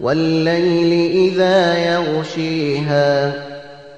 وَاللَّيْلِ إِذَا يَغْشِيهَا